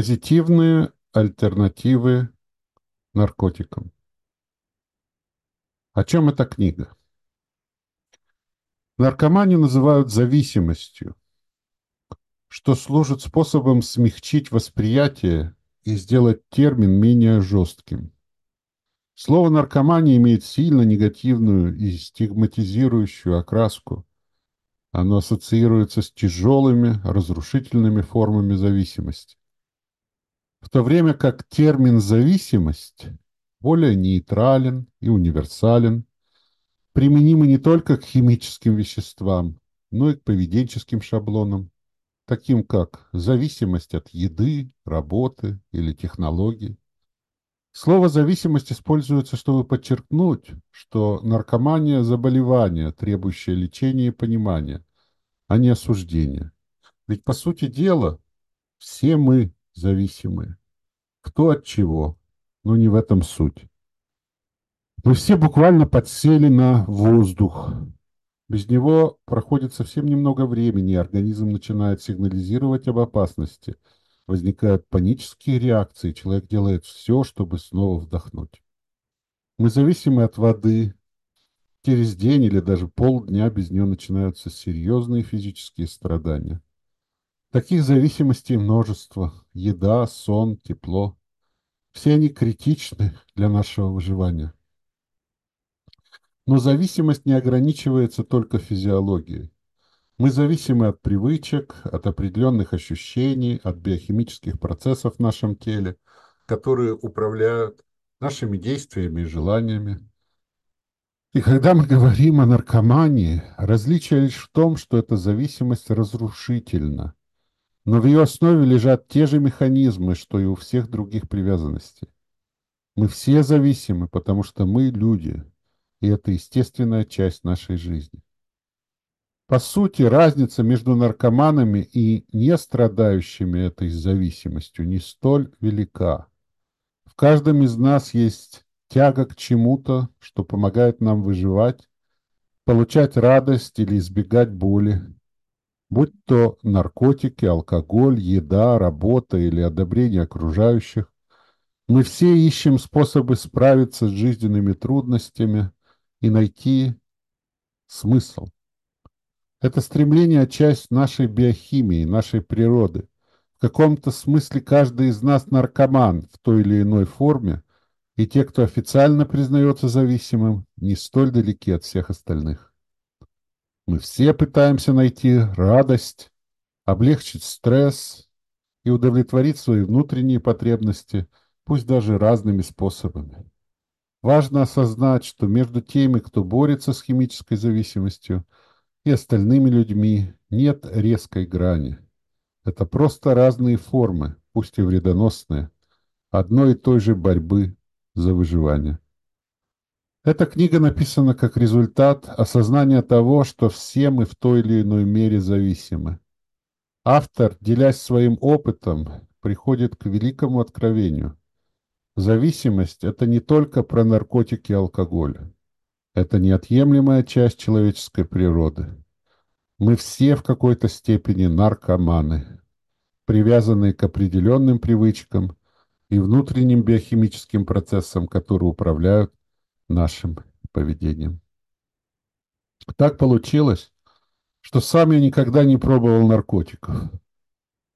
Позитивные альтернативы наркотикам. О чем эта книга? Наркоманию называют зависимостью, что служит способом смягчить восприятие и сделать термин менее жестким. Слово «наркомания» имеет сильно негативную и стигматизирующую окраску. Оно ассоциируется с тяжелыми, разрушительными формами зависимости. В то время как термин «зависимость» более нейтрален и универсален, применимы не только к химическим веществам, но и к поведенческим шаблонам, таким как зависимость от еды, работы или технологий. Слово «зависимость» используется, чтобы подчеркнуть, что наркомания – заболевание, требующее лечения и понимания, а не осуждения. Ведь, по сути дела, все мы зависимые. Кто от чего, но не в этом суть. Мы все буквально подсели на воздух. Без него проходит совсем немного времени, и организм начинает сигнализировать об опасности. Возникают панические реакции, человек делает все, чтобы снова вдохнуть. Мы зависимы от воды. Через день или даже полдня без нее начинаются серьезные физические страдания. Таких зависимостей множество. Еда, сон, тепло. Все они критичны для нашего выживания. Но зависимость не ограничивается только физиологией. Мы зависимы от привычек, от определенных ощущений, от биохимических процессов в нашем теле, которые управляют нашими действиями и желаниями. И когда мы говорим о наркомании, различие лишь в том, что эта зависимость разрушительна, но в ее основе лежат те же механизмы, что и у всех других привязанностей. Мы все зависимы, потому что мы люди, и это естественная часть нашей жизни. По сути, разница между наркоманами и не страдающими этой зависимостью не столь велика. В каждом из нас есть тяга к чему-то, что помогает нам выживать, получать радость или избегать боли, будь то наркотики, алкоголь, еда, работа или одобрение окружающих. Мы все ищем способы справиться с жизненными трудностями, и найти смысл. Это стремление – часть нашей биохимии, нашей природы. В каком-то смысле каждый из нас наркоман в той или иной форме, и те, кто официально признается зависимым, не столь далеки от всех остальных. Мы все пытаемся найти радость, облегчить стресс и удовлетворить свои внутренние потребности, пусть даже разными способами. Важно осознать, что между теми, кто борется с химической зависимостью, и остальными людьми нет резкой грани. Это просто разные формы, пусть и вредоносные, одной и той же борьбы за выживание. Эта книга написана как результат осознания того, что все мы в той или иной мере зависимы. Автор, делясь своим опытом, приходит к великому откровению. Зависимость – это не только про наркотики и алкоголь. Это неотъемлемая часть человеческой природы. Мы все в какой-то степени наркоманы, привязанные к определенным привычкам и внутренним биохимическим процессам, которые управляют нашим поведением. Так получилось, что сам я никогда не пробовал наркотиков.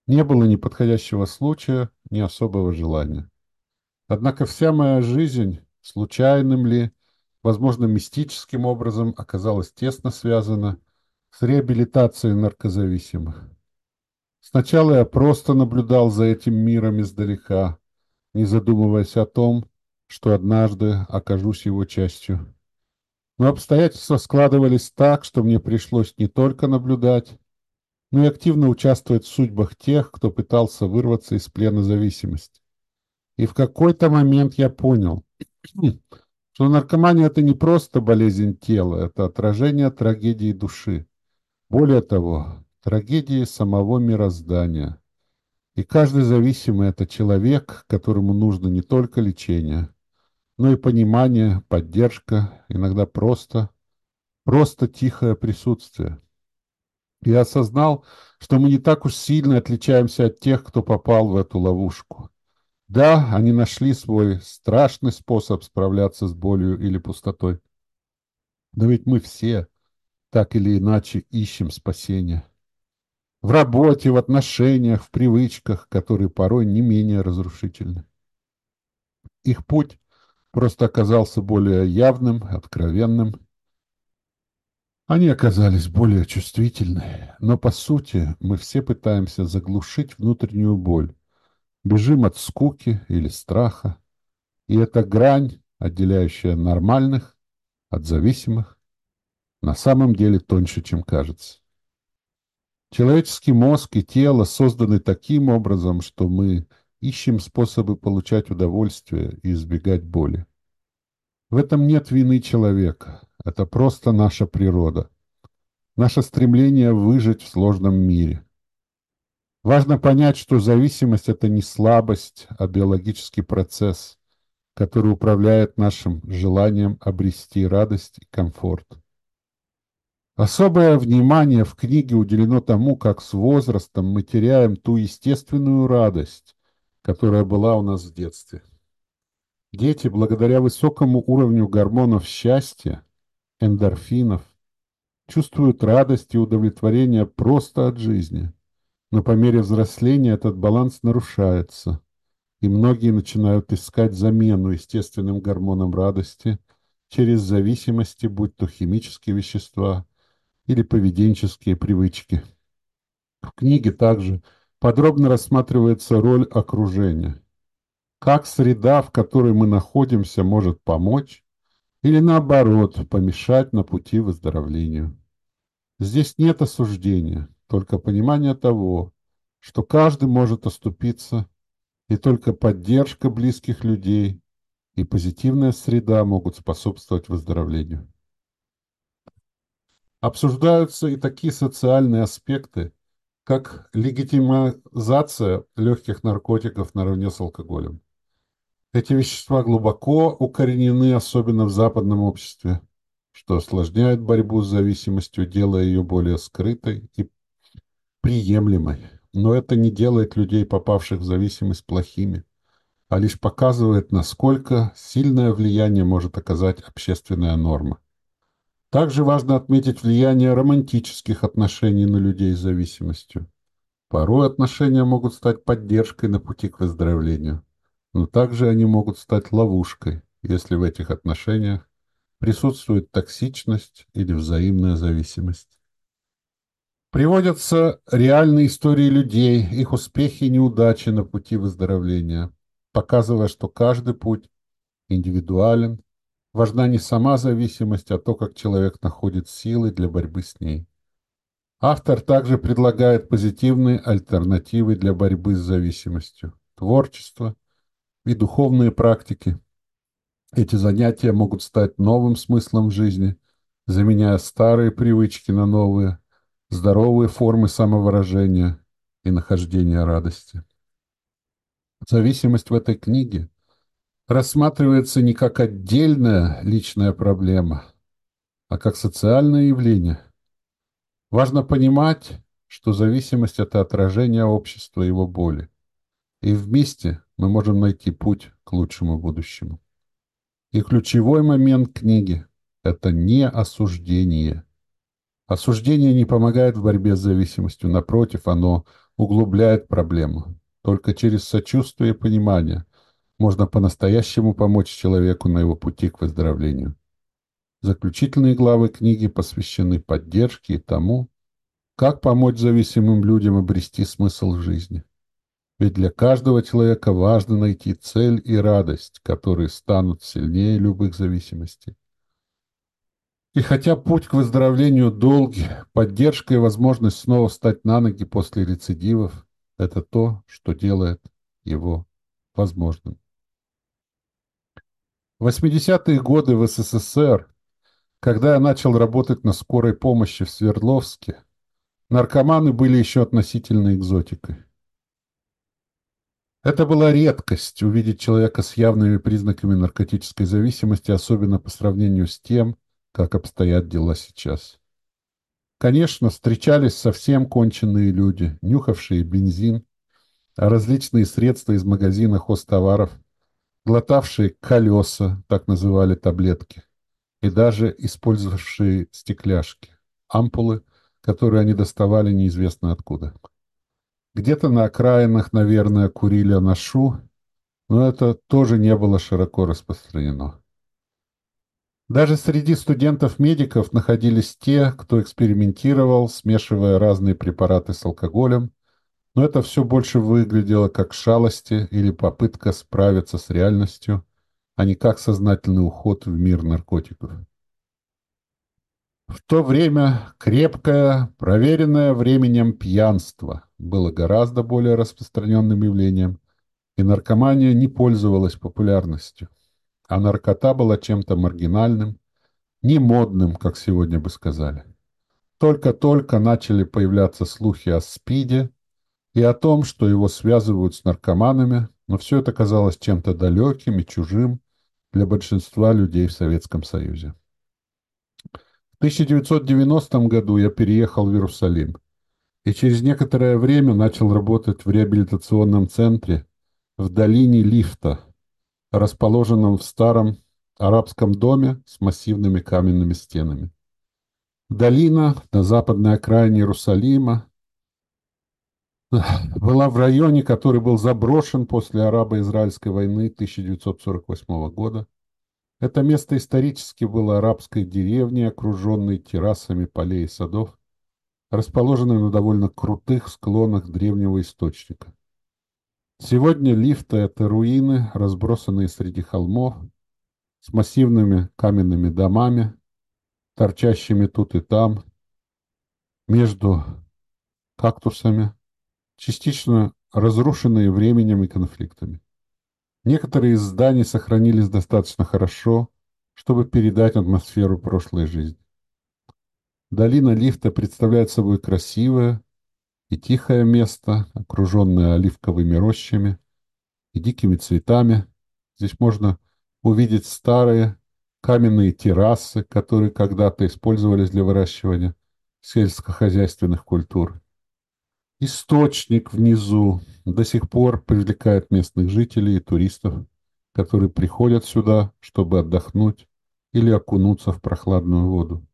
Не было ни подходящего случая, ни особого желания. Однако вся моя жизнь, случайным ли, возможно, мистическим образом, оказалась тесно связана с реабилитацией наркозависимых. Сначала я просто наблюдал за этим миром издалека, не задумываясь о том, что однажды окажусь его частью. Но обстоятельства складывались так, что мне пришлось не только наблюдать, но и активно участвовать в судьбах тех, кто пытался вырваться из плена зависимости. И в какой-то момент я понял, что наркомания – это не просто болезнь тела, это отражение трагедии души. Более того, трагедии самого мироздания. И каждый зависимый – это человек, которому нужно не только лечение, но и понимание, поддержка, иногда просто, просто тихое присутствие. и осознал, что мы не так уж сильно отличаемся от тех, кто попал в эту ловушку. Да, они нашли свой страшный способ справляться с болью или пустотой. Но ведь мы все так или иначе ищем спасения. В работе, в отношениях, в привычках, которые порой не менее разрушительны. Их путь просто оказался более явным, откровенным. Они оказались более чувствительны, но по сути мы все пытаемся заглушить внутреннюю боль, бежим от скуки или страха, и эта грань, отделяющая нормальных от зависимых, на самом деле тоньше, чем кажется. Человеческий мозг и тело созданы таким образом, что мы ищем способы получать удовольствие и избегать боли. В этом нет вины человека, это просто наша природа, наше стремление выжить в сложном мире. Важно понять, что зависимость – это не слабость, а биологический процесс, который управляет нашим желанием обрести радость и комфорт. Особое внимание в книге уделено тому, как с возрастом мы теряем ту естественную радость, которая была у нас в детстве. Дети, благодаря высокому уровню гормонов счастья, эндорфинов, чувствуют радость и удовлетворение просто от жизни – но по мере взросления этот баланс нарушается, и многие начинают искать замену естественным гормонам радости через зависимости, будь то химические вещества или поведенческие привычки. В книге также подробно рассматривается роль окружения. Как среда, в которой мы находимся, может помочь или, наоборот, помешать на пути выздоровлению. Здесь нет осуждения, только понимание того, что каждый может оступиться, и только поддержка близких людей и позитивная среда могут способствовать выздоровлению. Обсуждаются и такие социальные аспекты, как легитимизация легких наркотиков наравне с алкоголем. Эти вещества глубоко укоренены, особенно в западном обществе, что осложняет борьбу с зависимостью, делая ее более скрытой и приемлемой. Но это не делает людей, попавших в зависимость, плохими, а лишь показывает, насколько сильное влияние может оказать общественная норма. Также важно отметить влияние романтических отношений на людей с зависимостью. Порой отношения могут стать поддержкой на пути к выздоровлению, но также они могут стать ловушкой, если в этих отношениях присутствует токсичность или взаимная зависимость. Приводятся реальные истории людей, их успехи и неудачи на пути выздоровления, показывая, что каждый путь индивидуален, важна не сама зависимость, а то, как человек находит силы для борьбы с ней. Автор также предлагает позитивные альтернативы для борьбы с зависимостью, творчество и духовные практики. Эти занятия могут стать новым смыслом жизни, заменяя старые привычки на новые – здоровые формы самовыражения и нахождения радости. Зависимость в этой книге рассматривается не как отдельная личная проблема, а как социальное явление. Важно понимать, что зависимость – это отражение общества его боли. И вместе мы можем найти путь к лучшему будущему. И ключевой момент книги – это не осуждение – Осуждение не помогает в борьбе с зависимостью, напротив, оно углубляет проблему. Только через сочувствие и понимание можно по-настоящему помочь человеку на его пути к выздоровлению. Заключительные главы книги посвящены поддержке и тому, как помочь зависимым людям обрести смысл в жизни. Ведь для каждого человека важно найти цель и радость, которые станут сильнее любых зависимостей. И хотя путь к выздоровлению долгий, поддержка и возможность снова встать на ноги после рецидивов – это то, что делает его возможным. В 80-е годы в СССР, когда я начал работать на скорой помощи в Свердловске, наркоманы были еще относительно экзотикой. Это была редкость увидеть человека с явными признаками наркотической зависимости, особенно по сравнению с тем, как обстоят дела сейчас. Конечно, встречались совсем конченые люди, нюхавшие бензин, а различные средства из магазина хозтоваров, глотавшие колеса, так называли таблетки, и даже использовавшие стекляшки, ампулы, которые они доставали неизвестно откуда. Где-то на окраинах, наверное, курили анашу, но это тоже не было широко распространено. Даже среди студентов-медиков находились те, кто экспериментировал, смешивая разные препараты с алкоголем, но это все больше выглядело как шалости или попытка справиться с реальностью, а не как сознательный уход в мир наркотиков. В то время крепкое, проверенное временем пьянство было гораздо более распространенным явлением, и наркомания не пользовалась популярностью, а наркота была чем-то маргинальным, не модным, как сегодня бы сказали. Только-только начали появляться слухи о СПИДе и о том, что его связывают с наркоманами, но все это казалось чем-то далеким и чужим для большинства людей в Советском Союзе. В 1990 году я переехал в Иерусалим и через некоторое время начал работать в реабилитационном центре в долине Лифта, расположенном в старом арабском доме с массивными каменными стенами. Долина на западной окраине Иерусалима была в районе, который был заброшен после арабо-израильской войны 1948 года. Это место исторически было арабской деревней, окруженной террасами полей и садов, расположенной на довольно крутых склонах древнего источника. Сегодня лифты — это руины, разбросанные среди холмов, с массивными каменными домами, торчащими тут и там, между кактусами, частично разрушенные временем и конфликтами. Некоторые из зданий сохранились достаточно хорошо, чтобы передать атмосферу прошлой жизни. Долина лифта представляет собой красивое и тихое место, окруженное оливковыми рощами и дикими цветами. Здесь можно увидеть старые каменные террасы, которые когда-то использовались для выращивания сельскохозяйственных культур. Источник внизу до сих пор привлекает местных жителей и туристов, которые приходят сюда, чтобы отдохнуть или окунуться в прохладную воду.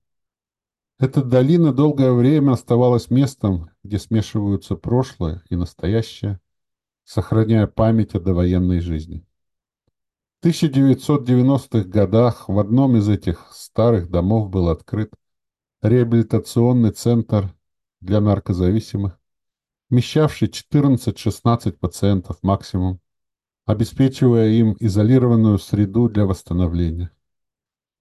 Эта долина долгое время оставалась местом, где смешиваются прошлое и настоящее, сохраняя память о довоенной жизни. В 1990-х годах в одном из этих старых домов был открыт реабилитационный центр для наркозависимых, вмещавший 14-16 пациентов максимум, обеспечивая им изолированную среду для восстановления.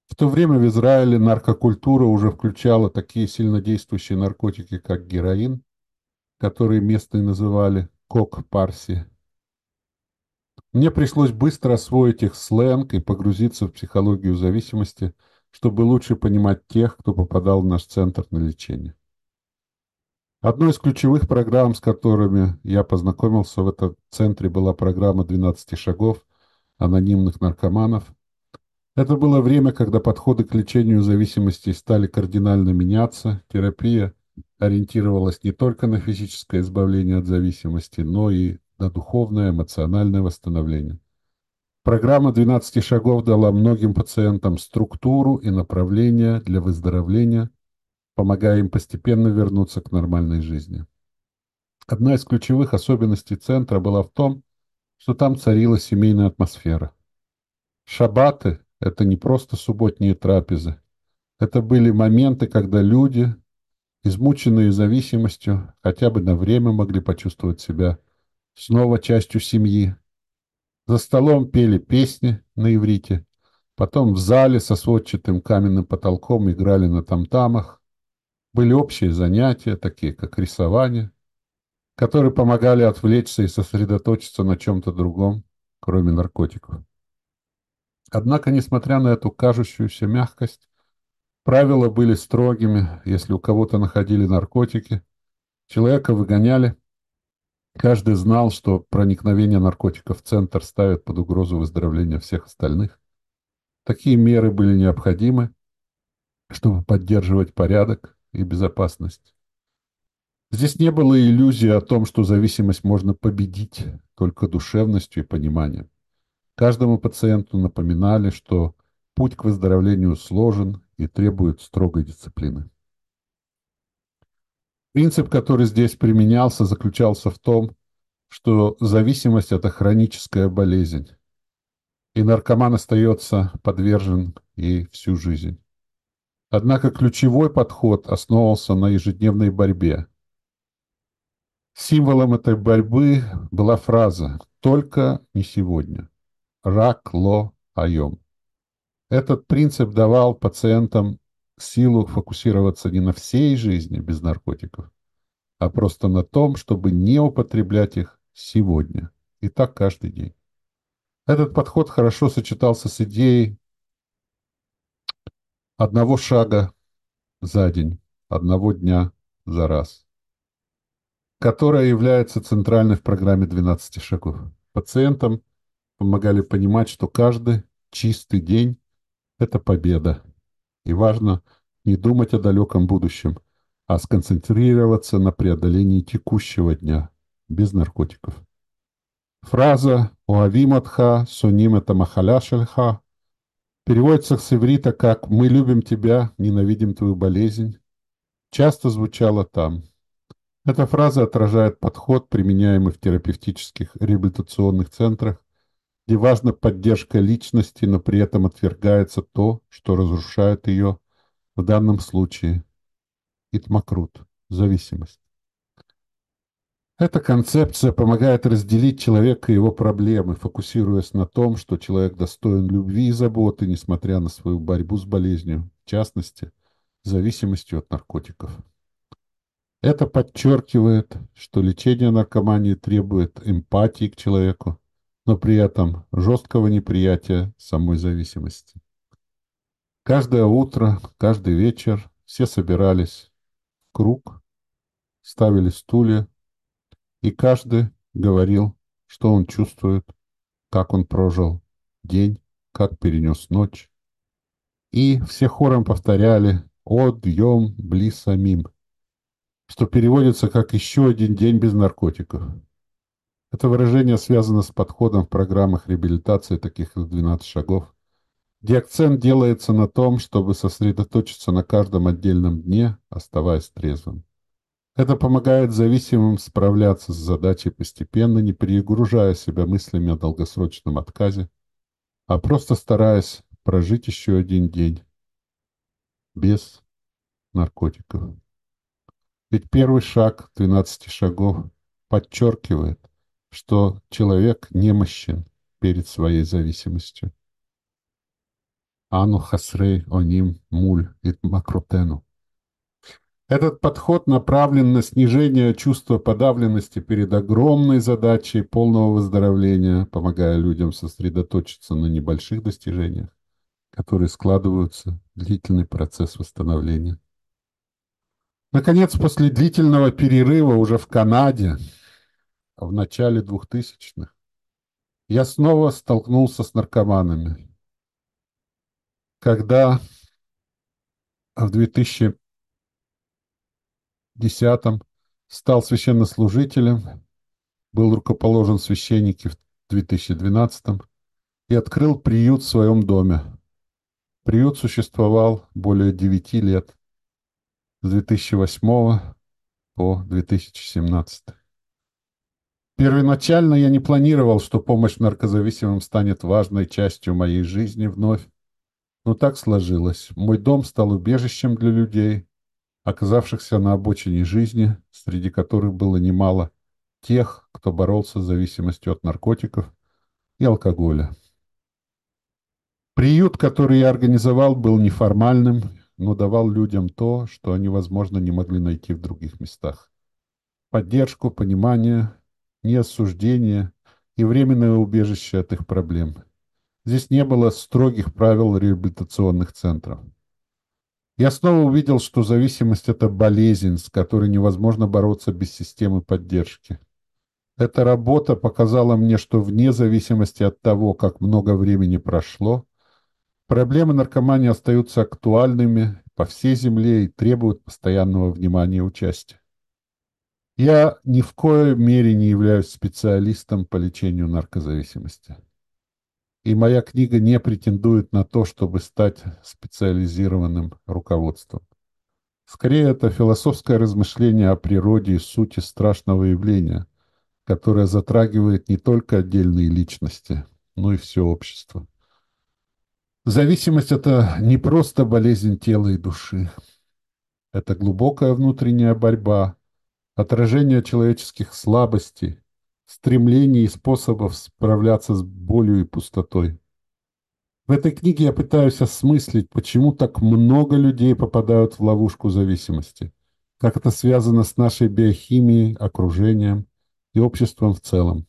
В то время в Израиле наркокультура уже включала такие сильнодействующие наркотики, как героин, которые местные называли кок-парси. Мне пришлось быстро освоить их сленг и погрузиться в психологию зависимости, чтобы лучше понимать тех, кто попадал в наш центр на лечение. Одной из ключевых программ, с которыми я познакомился в этом центре, была программа «12 шагов» анонимных наркоманов. Это было время, когда подходы к лечению зависимости стали кардинально меняться. Терапия ориентировалась не только на физическое избавление от зависимости, но и на духовное, эмоциональное восстановление. Программа «12 шагов» дала многим пациентам структуру и направление для выздоровления – помогая им постепенно вернуться к нормальной жизни. Одна из ключевых особенностей центра была в том, что там царила семейная атмосфера. Шабаты – это не просто субботние трапезы. Это были моменты, когда люди, измученные зависимостью, хотя бы на время могли почувствовать себя снова частью семьи. За столом пели песни на иврите, потом в зале со сводчатым каменным потолком играли на тамтамах, были общие занятия, такие как рисование, которые помогали отвлечься и сосредоточиться на чем-то другом, кроме наркотиков. Однако, несмотря на эту кажущуюся мягкость, правила были строгими. Если у кого-то находили наркотики, человека выгоняли. Каждый знал, что проникновение наркотиков в центр ставит под угрозу выздоровления всех остальных. Такие меры были необходимы, чтобы поддерживать порядок и безопасность. Здесь не было иллюзии о том, что зависимость можно победить только душевностью и пониманием. Каждому пациенту напоминали, что путь к выздоровлению сложен и требует строгой дисциплины. Принцип, который здесь применялся, заключался в том, что зависимость – это хроническая болезнь, и наркоман остается подвержен ей всю жизнь. Однако ключевой подход основывался на ежедневной борьбе. Символом этой борьбы была фраза «Только не сегодня». «Рак ло айом». Этот принцип давал пациентам силу фокусироваться не на всей жизни без наркотиков, а просто на том, чтобы не употреблять их сегодня. И так каждый день. Этот подход хорошо сочетался с идеей одного шага за день, одного дня за раз, которая является центральной в программе 12 шагов. Пациентам помогали понимать, что каждый чистый день – это победа, и важно не думать о далеком будущем, а сконцентрироваться на преодолении текущего дня, без наркотиков. Фраза «Уавиматха соним это махаляшельха» переводится с иврита как «Мы любим тебя, ненавидим твою болезнь», часто звучала там. Эта фраза отражает подход, применяемый в терапевтических реабилитационных центрах, где важна поддержка личности, но при этом отвергается то, что разрушает ее, в данном случае итмакрут, зависимость. Эта концепция помогает разделить человека и его проблемы, фокусируясь на том, что человек достоин любви и заботы, несмотря на свою борьбу с болезнью, в частности, зависимостью от наркотиков. Это подчеркивает, что лечение наркомании требует эмпатии к человеку, но при этом жесткого неприятия самой зависимости. Каждое утро, каждый вечер все собирались в круг, ставили стулья, и каждый говорил, что он чувствует, как он прожил день, как перенес ночь. И все хором повторяли «О, дьем бли самим», что переводится как «еще один день без наркотиков». Это выражение связано с подходом в программах реабилитации, таких как «12 шагов», где акцент делается на том, чтобы сосредоточиться на каждом отдельном дне, оставаясь трезвым. Это помогает зависимым справляться с задачей постепенно, не перегружая себя мыслями о долгосрочном отказе, а просто стараясь прожить еще один день без наркотиков. Ведь первый шаг 12 шагов подчеркивает, что человек немощен перед своей зависимостью. Ану хасрей оним муль ит макротену. Этот подход направлен на снижение чувства подавленности перед огромной задачей полного выздоровления, помогая людям сосредоточиться на небольших достижениях, которые складываются в длительный процесс восстановления. Наконец, после длительного перерыва уже в Канаде, в начале 2000-х, я снова столкнулся с наркоманами. Когда в 2000 десятом стал священнослужителем, был рукоположен в священнике в 2012 и открыл приют в своем доме. Приют существовал более девяти лет, с 2008 по 2017. Первоначально я не планировал, что помощь наркозависимым станет важной частью моей жизни вновь, но так сложилось. Мой дом стал убежищем для людей, оказавшихся на обочине жизни, среди которых было немало тех, кто боролся с зависимостью от наркотиков и алкоголя. Приют, который я организовал, был неформальным, но давал людям то, что они, возможно, не могли найти в других местах. Поддержку, понимание, неосуждение и временное убежище от их проблем. Здесь не было строгих правил реабилитационных центров. Я снова увидел, что зависимость – это болезнь, с которой невозможно бороться без системы поддержки. Эта работа показала мне, что вне зависимости от того, как много времени прошло, проблемы наркомании остаются актуальными, по всей земле и требуют постоянного внимания и участия. Я ни в коей мере не являюсь специалистом по лечению наркозависимости. И моя книга не претендует на то, чтобы стать специализированным руководством. Скорее, это философское размышление о природе и сути страшного явления, которое затрагивает не только отдельные личности, но и все общество. Зависимость – это не просто болезнь тела и души. Это глубокая внутренняя борьба, отражение человеческих слабостей, стремлений и способов справляться с болью и пустотой. В этой книге я пытаюсь осмыслить, почему так много людей попадают в ловушку зависимости, как это связано с нашей биохимией, окружением и обществом в целом.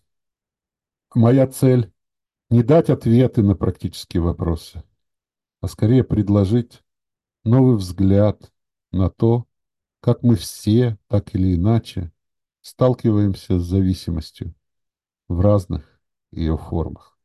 Моя цель – не дать ответы на практические вопросы, а скорее предложить новый взгляд на то, как мы все, так или иначе, сталкиваемся с зависимостью в разных ее формах.